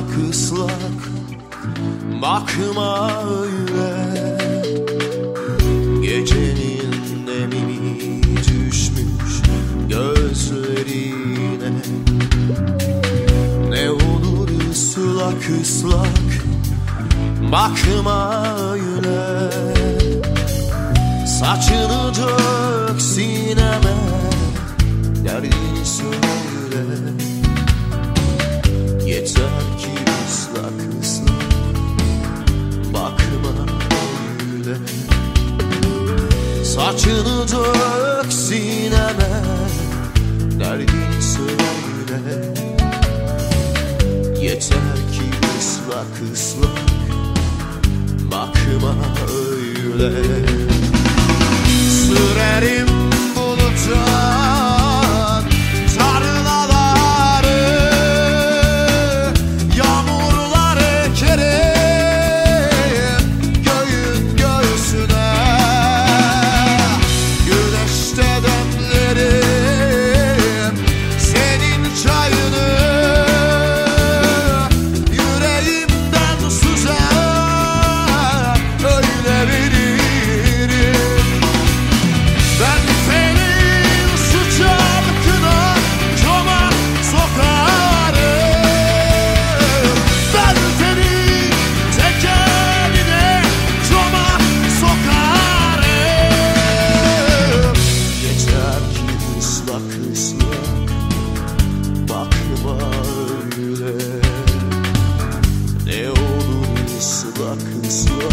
Islak ıslak. Bakma öyle. Gecenin demini düşmüş gözlerine. Ne olur ıslak ıslak. Bakma öyle. Saçını dök sineme. Derdini söyle Saçını dök sineme Derdin söyle. Yeter ki ıslak ıslak Bakma öyle. fucking slow.